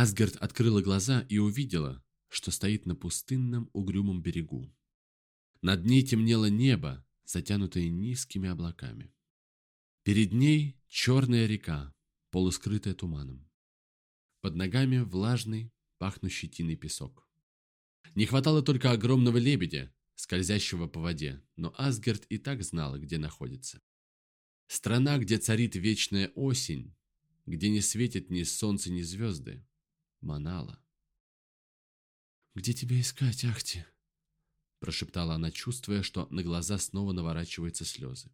Асгард открыла глаза и увидела, что стоит на пустынном угрюмом берегу. Над ней темнело небо, затянутое низкими облаками. Перед ней черная река, полускрытая туманом. Под ногами влажный, пахнущий тиной песок. Не хватало только огромного лебедя, скользящего по воде, но Асгард и так знала, где находится. Страна, где царит вечная осень, где не светит ни солнце, ни звезды. Манала. «Где тебя искать, Ахти?» Прошептала она, чувствуя, что на глаза снова наворачиваются слезы.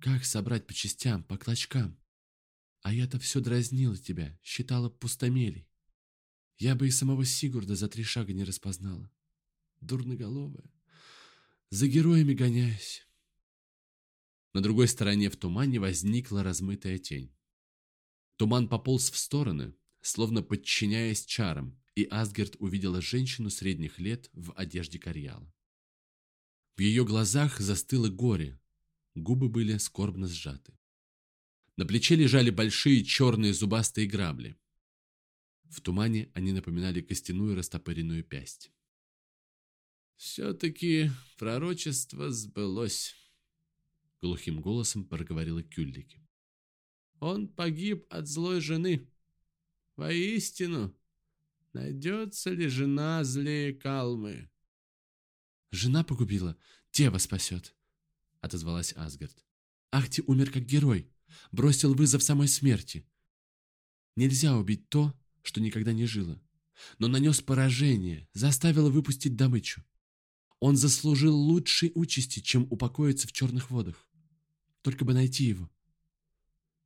«Как собрать по частям, по клочкам? А я-то все дразнила тебя, считала пустомелей. Я бы и самого Сигурда за три шага не распознала. Дурноголовая. За героями гоняюсь». На другой стороне в тумане возникла размытая тень. Туман пополз в стороны, словно подчиняясь чарам, и Асгард увидела женщину средних лет в одежде Карьяла. В ее глазах застыло горе, губы были скорбно сжаты. На плече лежали большие черные зубастые грабли. В тумане они напоминали костяную растопыренную пясть. «Все-таки пророчество сбылось», — глухим голосом проговорила Кюллики. «Он погиб от злой жены. Воистину, найдется ли жена злее Калмы?» «Жена погубила, дева спасет», — отозвалась Асгард. «Ахти умер как герой, бросил вызов самой смерти. Нельзя убить то, что никогда не жило, но нанес поражение, заставил выпустить добычу. Он заслужил лучшей участи, чем упокоиться в черных водах. Только бы найти его.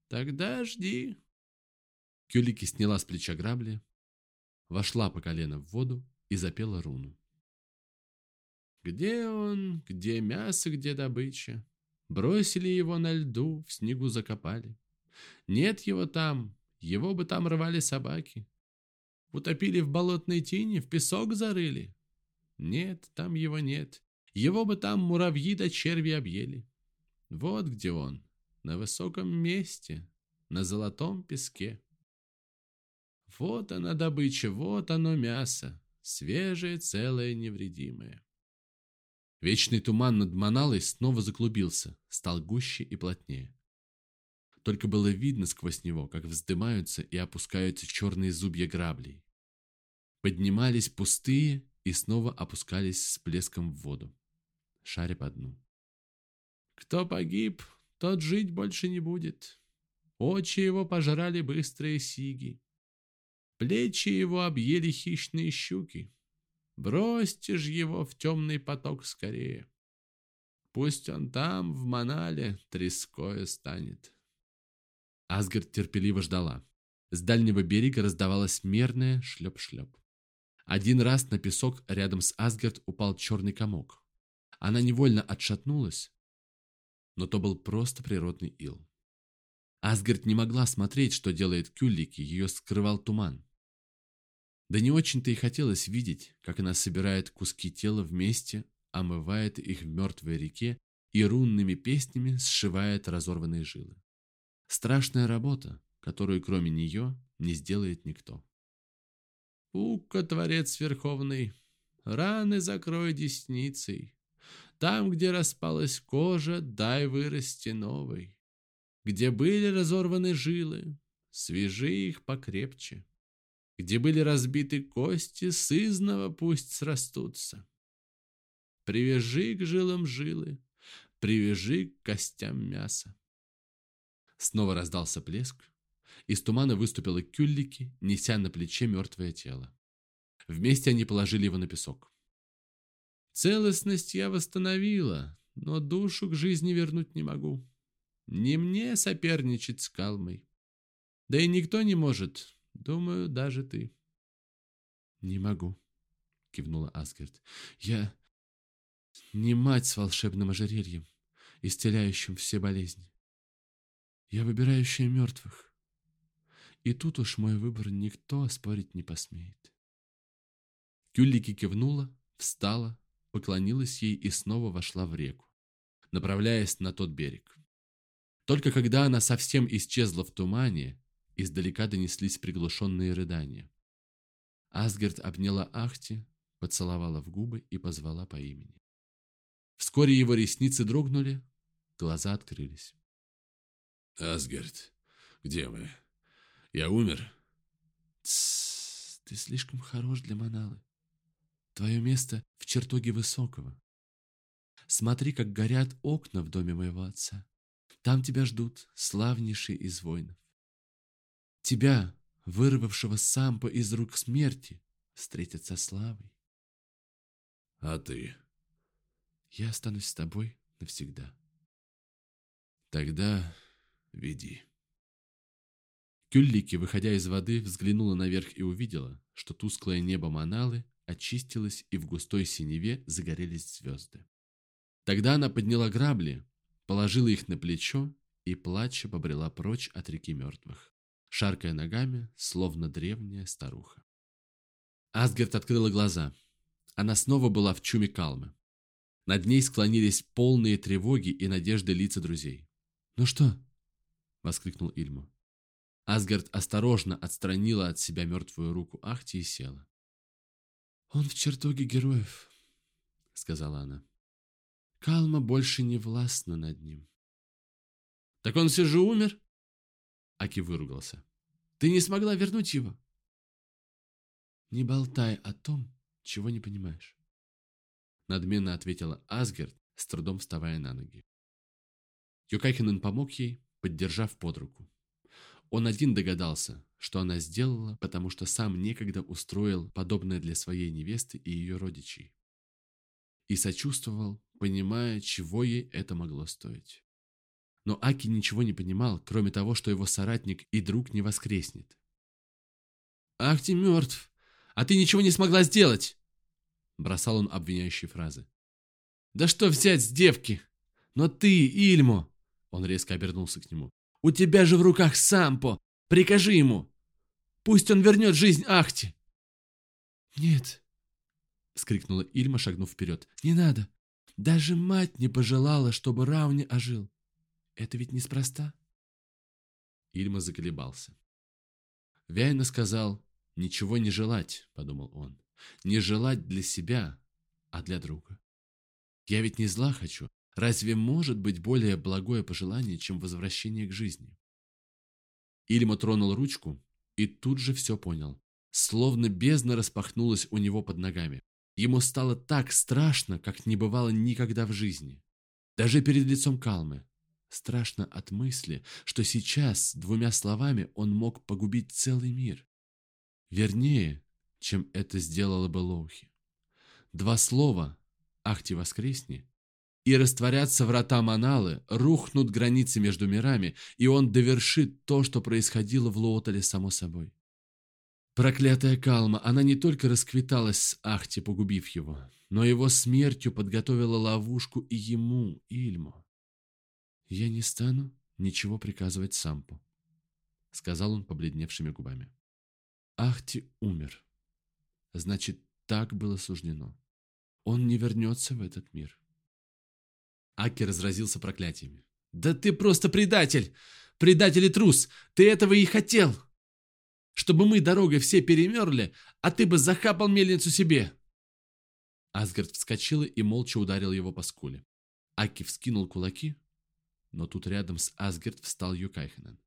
Тогда жди. Кюлики сняла с плеча грабли, вошла по колено в воду и запела руну. Где он, где мясо, где добыча? Бросили его на льду, в снегу закопали. Нет его там, его бы там рвали собаки. Утопили в болотной тени, в песок зарыли. Нет, там его нет. Его бы там муравьи да черви объели. Вот где он, на высоком месте, на золотом песке. Вот она добыча, вот оно мясо, свежее, целое, невредимое. Вечный туман над Маналой снова заклубился, стал гуще и плотнее. Только было видно сквозь него, как вздымаются и опускаются черные зубья граблей. Поднимались пустые и снова опускались с плеском в воду, шаря по дну. Кто погиб, тот жить больше не будет. Очи его пожрали быстрые сиги. Плечи его объели хищные щуки. Бросьте ж его в темный поток скорее. Пусть он там, в Манале, треское станет. Асгард терпеливо ждала. С дальнего берега раздавалось мерное шлеп-шлеп. Один раз на песок рядом с Асгард упал черный комок. Она невольно отшатнулась, но то был просто природный ил. Асгард не могла смотреть, что делает Кюллики, ее скрывал туман. Да не очень-то и хотелось видеть, как она собирает куски тела вместе, омывает их в мертвой реке и рунными песнями сшивает разорванные жилы. Страшная работа, которую кроме нее не сделает никто. «Ука, Творец Верховный, раны закрой десницей, там, где распалась кожа, дай вырасти новой. Где были разорваны жилы, свяжи их покрепче. Где были разбиты кости, сызново пусть срастутся. Привяжи к жилам жилы, привяжи к костям мяса. Снова раздался плеск. Из тумана выступила кюллики, неся на плече мертвое тело. Вместе они положили его на песок. Целостность я восстановила, но душу к жизни вернуть не могу. Не мне соперничать с Калмой. Да и никто не может, думаю, даже ты. Не могу, кивнула Асгард. Я не мать с волшебным ожерельем, исцеляющим все болезни. Я выбирающая мертвых. И тут уж мой выбор никто оспорить не посмеет. Кюллики кивнула, встала, поклонилась ей и снова вошла в реку, направляясь на тот берег. Только когда она совсем исчезла в тумане, издалека донеслись приглушенные рыдания. Асгард обняла Ахти, поцеловала в губы и позвала по имени. Вскоре его ресницы дрогнули, глаза открылись. «Асгард, где мы? Я умер?» Тссс, ты слишком хорош для Маналы. Твое место в чертоге Высокого. Смотри, как горят окна в доме моего отца. Там тебя ждут славнейшие из воинов. Тебя, вырвавшего сампа из рук смерти, встретят со славой. А ты? Я останусь с тобой навсегда. Тогда веди. Кюллики, выходя из воды, взглянула наверх и увидела, что тусклое небо Маналы очистилось и в густой синеве загорелись звезды. Тогда она подняла грабли, положила их на плечо и, плача, побрела прочь от реки мертвых, шаркая ногами, словно древняя старуха. Асгард открыла глаза. Она снова была в чуме Калмы. Над ней склонились полные тревоги и надежды лица друзей. «Ну что?» — воскликнул Ильму. Асгард осторожно отстранила от себя мертвую руку Ахти и села. «Он в чертоге героев», — сказала она. «Калма больше не властна над ним». «Так он все же умер?» Аки выругался. «Ты не смогла вернуть его?» «Не болтай о том, чего не понимаешь», — надменно ответила Асгард, с трудом вставая на ноги. Юкайхинен помог ей, поддержав под руку. Он один догадался, что она сделала, потому что сам некогда устроил подобное для своей невесты и ее родичей. И сочувствовал, понимая, чего ей это могло стоить. Но Аки ничего не понимал, кроме того, что его соратник и друг не воскреснет. «Ах ты мертв! А ты ничего не смогла сделать!» Бросал он обвиняющие фразы. «Да что взять с девки? Но ты, Ильмо!» Он резко обернулся к нему. У тебя же в руках Сампо. Прикажи ему. Пусть он вернет жизнь Ахти. Нет, скрикнула Ильма, шагнув вперед. Не надо. Даже мать не пожелала, чтобы Рауни ожил. Это ведь неспроста. Ильма заколебался. Вяйна сказал, «Ничего не желать», — подумал он. «Не желать для себя, а для друга. Я ведь не зла хочу, Разве может быть более благое пожелание, чем возвращение к жизни? Ильма тронул ручку и тут же все понял. Словно бездна распахнулась у него под ногами. Ему стало так страшно, как не бывало никогда в жизни. Даже перед лицом Калмы. Страшно от мысли, что сейчас двумя словами он мог погубить целый мир. Вернее, чем это сделала бы Лоухи. Два слова «Ахти воскресни» и растворятся врата Маналы, рухнут границы между мирами, и он довершит то, что происходило в Лоотале само собой. Проклятая Калма, она не только расквиталась с Ахти, погубив его, но его смертью подготовила ловушку и ему, Ильму. «Я не стану ничего приказывать Сампу», — сказал он побледневшими губами. Ахти умер. Значит, так было суждено. Он не вернется в этот мир. Аки разразился проклятиями. «Да ты просто предатель! Предатель и трус! Ты этого и хотел! Чтобы мы дорогой все перемерли, а ты бы захапал мельницу себе!» Асгард вскочил и молча ударил его по скуле. Аки вскинул кулаки, но тут рядом с Асгард встал Юкайхенен.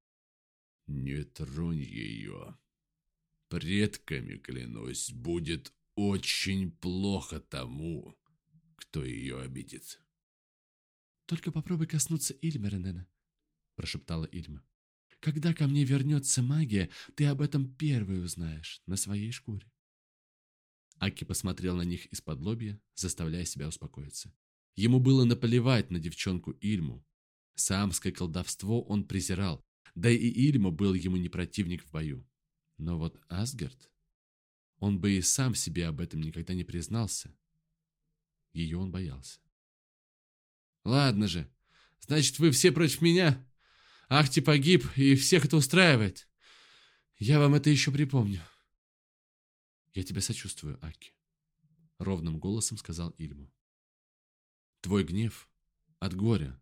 «Не тронь ее. Предками, клянусь, будет очень плохо тому, кто ее обидит». «Только попробуй коснуться Ильмеренена», — прошептала Ильма. «Когда ко мне вернется магия, ты об этом первый узнаешь на своей шкуре». Аки посмотрел на них из-под лобья, заставляя себя успокоиться. Ему было наплевать на девчонку Ильму. Самское колдовство он презирал, да и Ильма был ему не противник в бою. Но вот Асгард... Он бы и сам себе об этом никогда не признался. Ее он боялся. Ладно же. Значит, вы все против меня? Ахти погиб, и всех это устраивает. Я вам это еще припомню. Я тебя сочувствую, Аки. Ровным голосом сказал Ильму. Твой гнев от горя,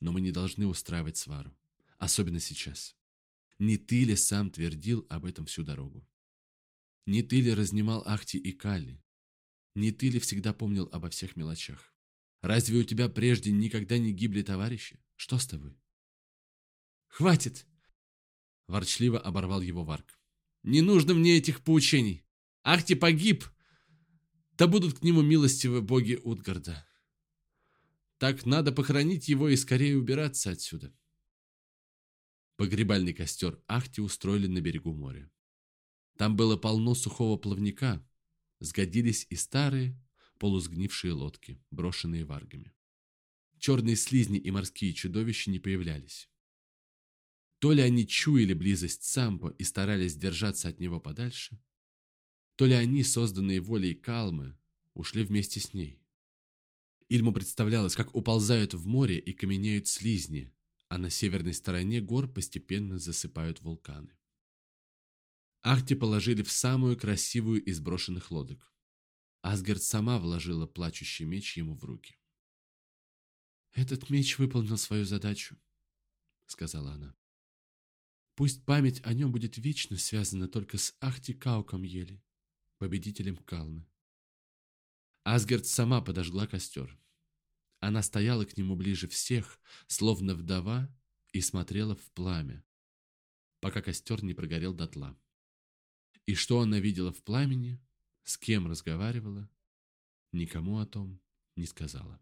но мы не должны устраивать свару. Особенно сейчас. Не ты ли сам твердил об этом всю дорогу? Не ты ли разнимал Ахти и Кали? Не ты ли всегда помнил обо всех мелочах? Разве у тебя прежде никогда не гибли товарищи? Что с тобой? Хватит! Ворчливо оборвал его Варк. Не нужно мне этих поучений. Ахти погиб. Да будут к нему милостивы боги Утгарда. Так надо похоронить его и скорее убираться отсюда. Погребальный костер Ахти устроили на берегу моря. Там было полно сухого плавника, сгодились и старые, полусгнившие лодки, брошенные варгами. Черные слизни и морские чудовища не появлялись. То ли они чуяли близость Сампо и старались держаться от него подальше, то ли они, созданные волей Калмы, ушли вместе с ней. Ильму представлялось, как уползают в море и каменеют слизни, а на северной стороне гор постепенно засыпают вулканы. Ахти положили в самую красивую из брошенных лодок. Асгард сама вложила плачущий меч ему в руки. «Этот меч выполнил свою задачу», — сказала она. «Пусть память о нем будет вечно связана только с Ахти Кауком Ели, победителем Калмы». Асгард сама подожгла костер. Она стояла к нему ближе всех, словно вдова, и смотрела в пламя, пока костер не прогорел дотла. И что она видела в пламени, с кем разговаривала, никому о том не сказала.